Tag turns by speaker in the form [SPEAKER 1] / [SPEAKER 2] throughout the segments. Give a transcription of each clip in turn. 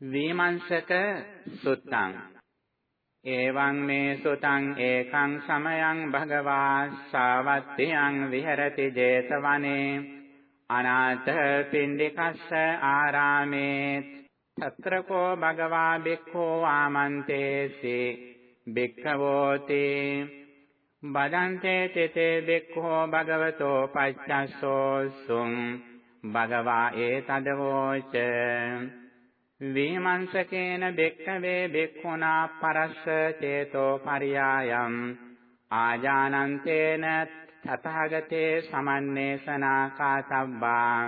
[SPEAKER 1] විමංශක සුත්තං। එවං මේ සුතං ඒකං සමයං භගවා සාවත්තියං විහෙරති 제තවනේ। අනාථ පින්ඩිකස්ස ආරාමේ తත්‍රකෝ භගවා බික්ඛෝ ආමන්තේසි බික්ඛවෝති। බදන්තේ තෙතේ බික්ඛෝ භගවතෝ පච්චස්සෝ සුං। භගවා ඒතදවෝච විමංශකේන බෙක්කවේ බෙක්ඛුනා පරස්ස චේතෝ පරියායම් ආජානන්තේන තථාගතේ සමන්නේසනා කාතබ්බා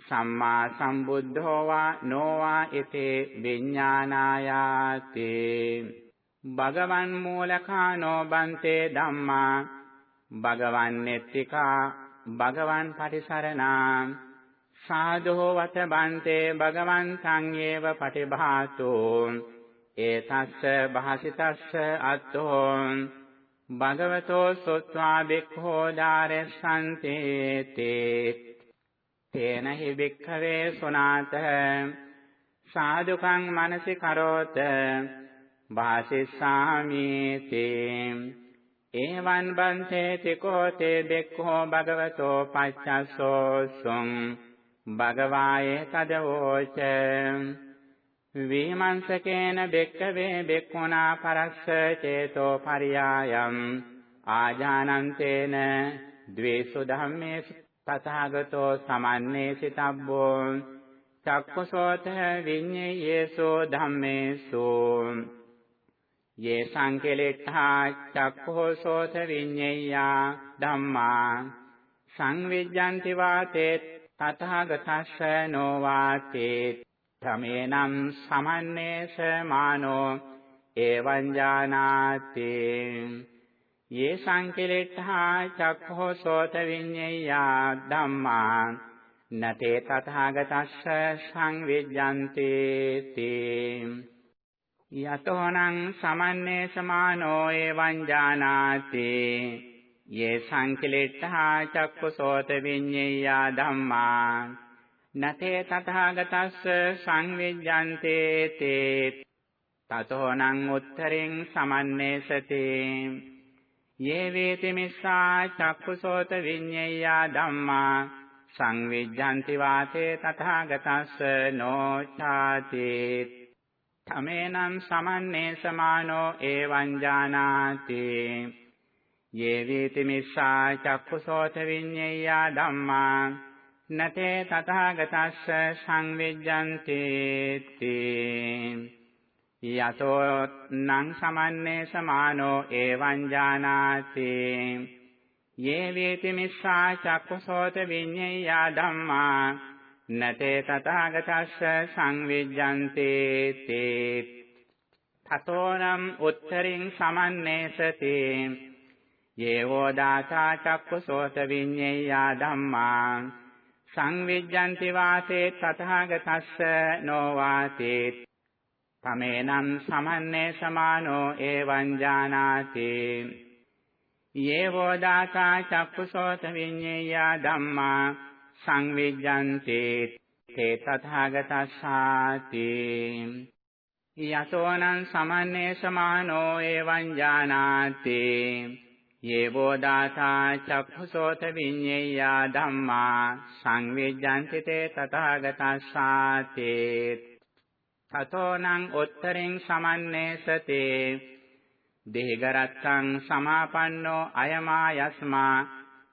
[SPEAKER 1] සම්මා සම්බුද්ධෝ වා නොවා ඉතේ විඥානායාති භගවන් මූලකානෝ බන්තේ ධම්මා භගවන් නෙත්තිකා භගවන් පරිසරණා සාධෝ වත බන්තේ භගවන්තං ඒව පටිභාතු। ඒතස්ස භාසිතස්ස අත්තෝ। භගවතෝ සොත්වා බික්ඛෝ දාරස්සන්තේ තේ। තේන හි බික්ඛවේ සුනාත। සාදුකං මනසි කරෝත। භාසිස්සාමි තේ। එවං බන්තේ තිකෝ තේ බික්ඛෝ භගවතෝ පච්චස්සෝ සුං। භගවායේ තදවෝච. විමංශකේන බෙක්කවේ බෙක්ඛුනා පරස්ස චේතෝ පරියායම්. ආජානන්තේන ද්වේසු ධම්මේසු තථාගතෝ සමන්නේ සිතබ්බෝ චක්ඛුසෝත විඤ්ඤේයේසෝ ධම්මේසු. යේ සංකෙලෙට්ඨා චක්ඛුසෝත විඤ්ඤේයා ධම්මා. සංවිජ්ජන්ති වාතේ තථාගතස්ස නොවාතේ තමේනම් සමන්නේස මානෝ එවං ජානාති යේ සංකිලෙට්ඨා චක්ඛෝ සෝත විඤ්ඤයා ධම්මා නතේ තථාගතස්ස සංවිජ්ජන්ති තේ යතෝනං සමන්නේ සමානෝ එවං ජානාති යේ සංකිලෙට්ඨා චක්කුසෝත විඤ්ඤේයා ධම්මා නතේ තථාගතස්ස සංවිජ්ජන්තේ තේ තතෝනං උත්තරින් සමන්නේසති යේ වේති මිස්සා චක්කුසෝත විඤ්ඤේයා ධම්මා සංවිජ්ජන්ති වාතේ තථාගතස්ස නොචාති තමේනම් සමන්නේ සමානෝ එවං ජානාති යේ වේති මිස්සා චක්ඛුසෝත විඤ්ඤේයා ධම්මා නතේ තථාගතස්ස සංවිජ්ජන්ති යතෝ නං සමන්නේ සමානෝ එවං ජානාති. යේ වේති මිස්සා චක්ඛුසෝත විඤ්ඤේයා ධම්මා නතේ තථාගතස්ස සංවිජ්ජන්ති තේ. තතෝනම් උත්තරින් සමන්නේසති. යේවෝ දාසා චක්කුසෝත විඤ්ඤේයා ධම්මා සංවිජ්ජන්ති වාසේ තථාගතස්ස නොවාසේ තමේනම් සමන්නේ සමානෝ එවං ජානාති. යේවෝ දාසා චක්කුසෝත විඤ්ඤේයා ධම්මා සංවිජ්ජන්ති තේ තථාගතස්සාති. යතෝනං සමන්නේ සමානෝ එවං ජානාති. යේවෝ දාසා චක්ඛුසෝත විඤ්ඤේයා ධම්මා සංවේජ්ජන්ති තේ තථාගතස්සාතේ තතෝනං උත්තරින් සමන්නේසතේ. දෙහිගරත්තං සමාපන්නෝ අයමා යස්මා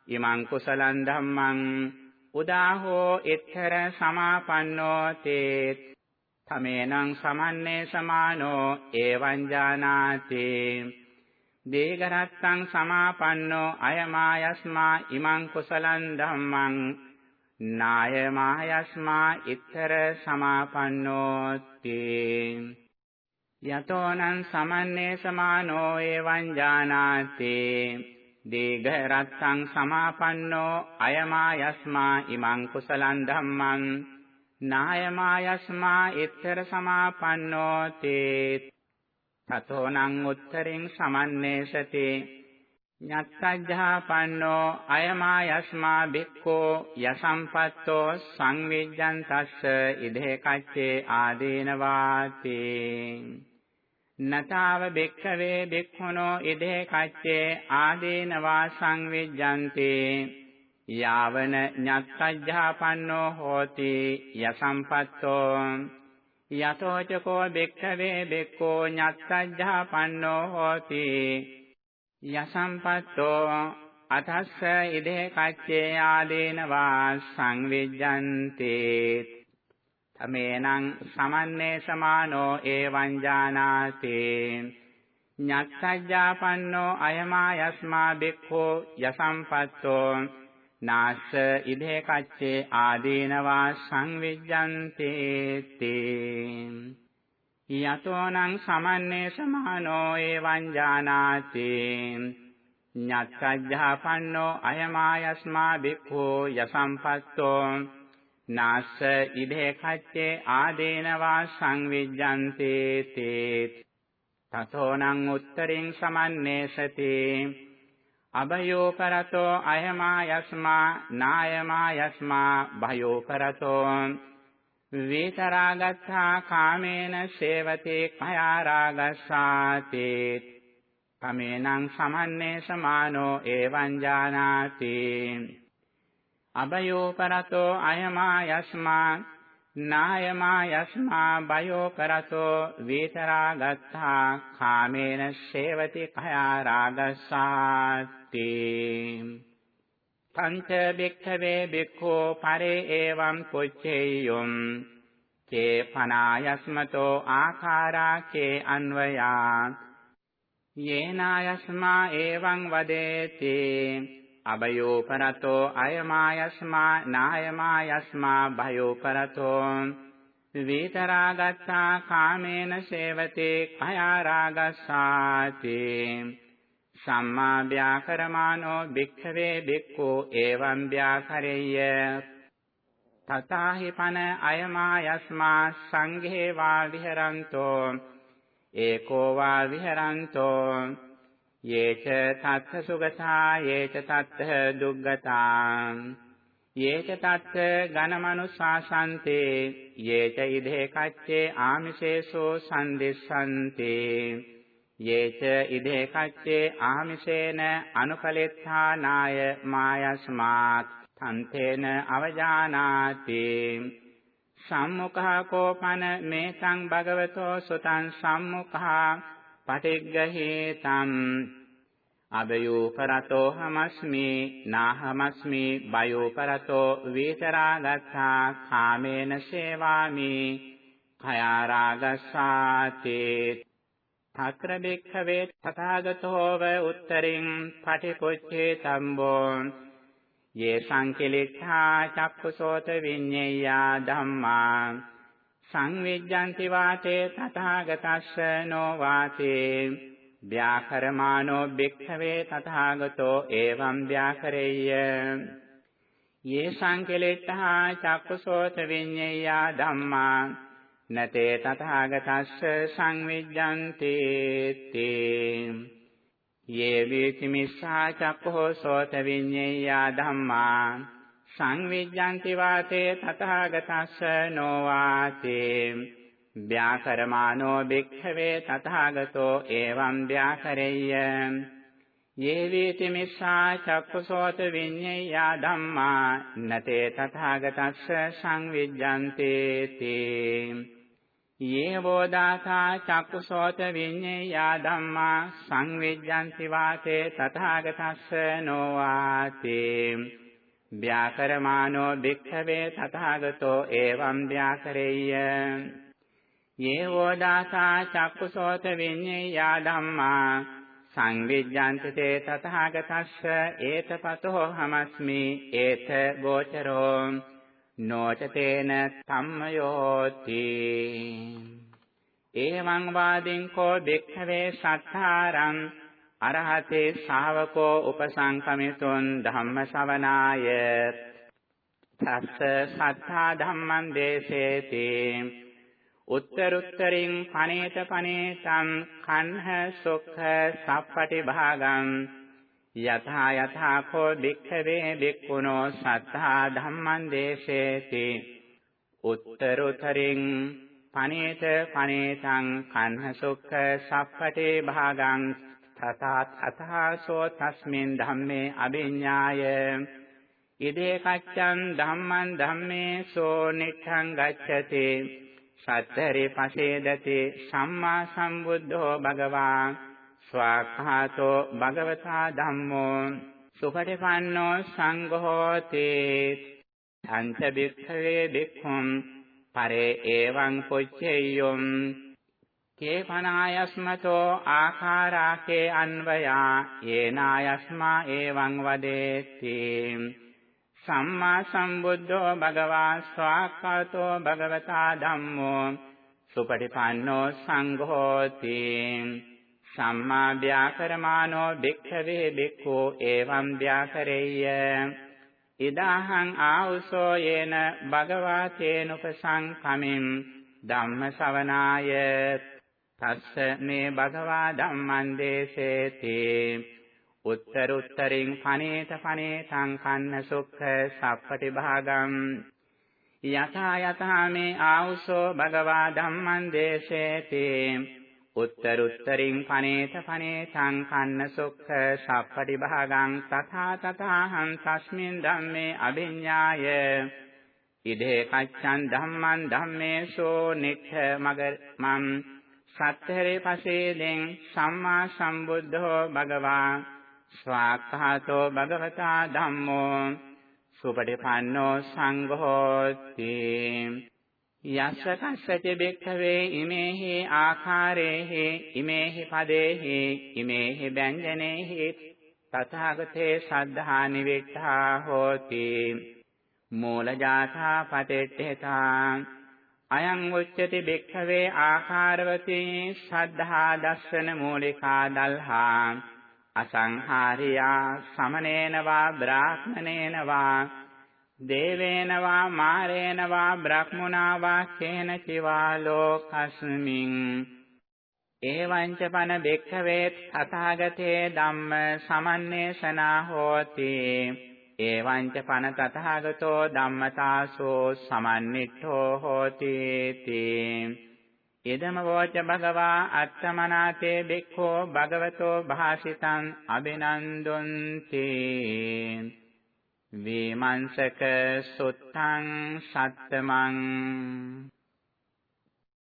[SPEAKER 1] ඉමං කුසලං ධම්මං උදාහෝ ඉත්තර සමාපන්නෝ තේ තමේනං සමන්නේ සමානෝ එවං ජානාතේ. දේගරත්තං සමාපන්නෝ අයමායස්මා ඉමං කුසලං ධම්මං නායමායස්මා ඉත්තර සමාපන්නෝති යතෝනං සමන්නේ සමානෝ එවං ජානාති දේගරත්තං සමාපන්නෝ අයමායස්මා ඉමං කුසලං ධම්මං නායමායස්මා ඉත්තර සමාපන්නෝති තතෝනං උත්තරින් සමන්නේසති। ඤත්තජ්ජාපන්නෝ අයමා යස්මා බික්ඛෝ යසම්පත්තෝ සංවිජ්ජං තස්ස ඉදේ කච්චේ ආදීනවාති නතාව බික්ඛවේ බික්ඛුනෝ ඉදේ කච්චේ ආදීනවා සංවිජ්ජන්ති। යාවන ඤත්තජ්ජාපන්නෝ හෝති යසම්පත්තෝ। යතෝචකෝ බික්ඛවේ බික්ඛෝ ඤත්තජ්ජාපන්නෝ හෝති. යසම්පත්තෝ අතස්ස ඉදේ කච්චේ ආදීනවා සංවිජ්ජන්තේ. තමේනං සමන්නේ සමානෝ එවං ජානාති. ඤත්තජ්ජාපන්නෝ අයමා යස්මා බික්ඛෝ යසම්පත්තෝ නාස්ස ඉදේ කච්චේ ආදීනවා සංවිජ්ජන්තේ තේ. යතෝනං සමන්නේ සමානෝ එවං ජානාති. ඤත්තජ්ජාපන්නෝ අයමායස්මා බික්ඛෝ යසම්පත්තෝ. නාස්ස ඉදේ කච්චේ ආදීනවා සංවිජ්ජන්තේ තේ. තතෝනං උත්තරින් සමන්නේසති අභයෝ කරතෝ අයමායස්මා නායමායස්මා භයෝ කරතෝ වේතරාගත්තා කාමේන සේවතේ කයාරාගස්සාති කමේනං සමන්නේ සමානෝ එවං ජානාති. අබයෝ පරතෝ අයමා යස්මා නායමා යස්මා බයෝ කරතෝ වේතරාගත්තා කාමේන සේවති කයාරාගස්සාති. පංච බික්ඛවේ බික්ඛෝ පරේ එවං පුච්චේයොම් චේ පනායස්මතෝ ආකාරා චේ අන්වයා. යේනායස්මා එවං වදේති. අබයෝ පරතෝ අයමායස්මා නායමායස්මා භයෝ පරතෝ විතරාගත්තා කාමේන සේවතේ කයාරාගස්සාති සම්මා ව්‍යාකරමානෝ භික්ඛවේ භික්ඛෝ එවං ව්‍යාකරෙය්‍ය තථාහි පන අයමා යස්මා සංඝේ වා විහරන්තෝ ඒකෝ වා විහරන්තෝ යේච තත්ථ සුගතා යේච තත්ථ දුග්ගතා. යේච තත්ථ ඝනමනුසාසන්තේ යේච ඉදේ කච්චේ ආමිෂේසෝ සම්දිස්සන්තේ යේච ඉදේ කච්චේ ආමිෂේන අනුකලෙත්ථානාය මායස්මාත් තන්තේන අවජානාති. සම්මුඛා කෝපන මේතං භගවතෝ සුතං සම්මුඛා පටිග්ගහේතං අබයෝ කරතෝ හමස්මි නාහමස්මි බයෝ කරතෝ වේතරාගත්තා කාමේන සේවාමි khයාරාගස්සාතේ තත්‍ර බික්ඛවේ තථාගතෝව උත්තරින් පටිකොච්චේ තම්බෝ යේ සංකලිට්ඨා චක්කුසෝත විඤ්ඤයා ධම්මා සංවිජ්ජන්ති වාතේ තථාගතස්ස නෝ වාතේ ව්‍යාකරමානෝ බික්ඛවේ තථාගතෝ එවං ව්‍යාකරෙය්‍ය. යේ සංකලිට්ඨා චක්කුසෝත විඤ්ඤයා ධම්මා. නතේ තථාගතස්ස සංවිජ්ජන්ති තේ. යේ වේතිමිස්සා චක්ඛෝ සෝත විඤ්ඤයා ධම්මා. සංවිජ්ජන්ති වාතේ තථාගතස්ස නොවාතේ ව්‍යාකරමානෝ භික්ඛවේ තථාගතෝ එවං ව්‍යාකරෙය්‍ය. යේ වේතිමිස්සා චක්ඛසෝත විඤ්ඤයා ධම්මා නතේ තථාගතස්ස සංවිජ්ජන්ති තේ යේ වෝදාසා චක්කුසෝත විඤ්ඤයා ධම්මා සංවිජ්ජන්ති වාතේ තථාගතස්ස නොවාති ව්‍යාකරමානෝ භික්ඛවේ තථාගතෝ එවං ව්‍යාකරෙය්‍ය යේ වෝදාසා චක්කුසෝත විඤ්ඤයා ධම්මා සංවිජ්ජන්ති තේ තථාගතස්ස ඒතපතෝ හමස්මි ඒත ගෝචරෝ නොචතේන සම්මයෝති එවං වාදින් කෝ භික්ඛවේ සත්තාරං අරහතේ ශාවකෝ උපසංකමිතුන් ධම්ම ශවනාය තස්ස සත්තා ධම්මං දේශේති උත්තරුත්තරින් පනේත පනේතං කන්හ සුඛ සප්පටි භාගං යථා යථා කෝ භික්ඛවේ භික්ඛුනෝ සත්තා ධම්මං දේශේති උත්තරුතරින් පනේත පනේතං කන්හ සුඛ සප්පටේ භාගං තථා තථාසෝ තස්මින් ධම්මේ අභිඤ්ඤාය. ඉදේ කච්ඡං ධම්මං ධම්මේසෝ නිච්ඡං ගච්ඡති. සත්තරේ පසේදති සම්මා සම්බුද්ධෝ භගවා. ස්වාඛාතෝ භගවතා ධම්මෝ. සුපටිපන්නෝ සංඝෝති. අන්ත බික්ඛවේ බික්ඛුම් පරේ එවං පුච්චෙය්‍යොම්. කේපනායස්මතෝ ආකාරාකේ අන්වයා යේනායස්මා එවං වදේති සම්මා සම්බුද්ධෝ භගවා ස්වාක්ඛාතෝ භගවතා ධම්මෝ සුපටිපන්නෝ සංඝෝති සම්මා ව්‍යාකරමානෝ භික්ඛවේ භික්ඛෝ එවං ව්‍යාකරෙය්‍ය ඉදාහං ආවුසෝ යේන භගවා තේනුපසංකමින් ධම්ම ශවනාය තස්ස මේ භගවා ධම්මං දේශේති උත්තර උත්තරින් පනේත පනේතං කන්න සුඛ සප්පටි භාගම් යථා යථා මේ ආවුසෝ භගවා ධම්මං දේශේති උත්තරුත්තරින් පනේත පනේතං කන්න සුඛ සප්පටි භාගං තථා තථාහං තස්මින් ධම්මේ අභිඤ්ඤාය. ඉදේ කච්ඡං ධම්මං ධම්මේසෝ නිච්ඡ මගමම් සත්තරේ පසේදෙන් සම්මා සම්බුද්ධෝ භගවා ස්වාක්ඛාතෝ භගවතා ධම්මෝ සුපටිපන්නෝ සංඝෝති. යස්ස කස්සච බෙක්ඛවේ ඉමේහි ආකාරේහි ඉමේහි පදේහි ඉමේහි ବ୍ୟංජනේහි තථාගතේ සද්ධා නිවිට්ඨා හෝති. මූල ජාථා පතෙට්ඨේතා අයං උච්චති බෙක්ඛවේ ආකාරවති සද්ධා දස්සන මූලිකා දල්හා අසංහාරියා සමනේන වා බ්‍රාහ්මනේන වා දේවේන වා මාරේන වා බ්‍රහ්මුණා වා කේන චිවා ලෝකස්මින් එවං ච පන බෙක්ඛවේ තථාගතේ ධම්ම සමන්නේසනා හෝති එවං ච පන තථාගතෝ ධම්මතාසෝ සමන්නිට්ඨෝ හෝති තී. ඉදම වෝච භගවා අත්තමනාතේ බික්ඛෝ භගවතෝ භාසිතං අබිනන්දුන්ති වේමංසක සුත්තං සත්තමං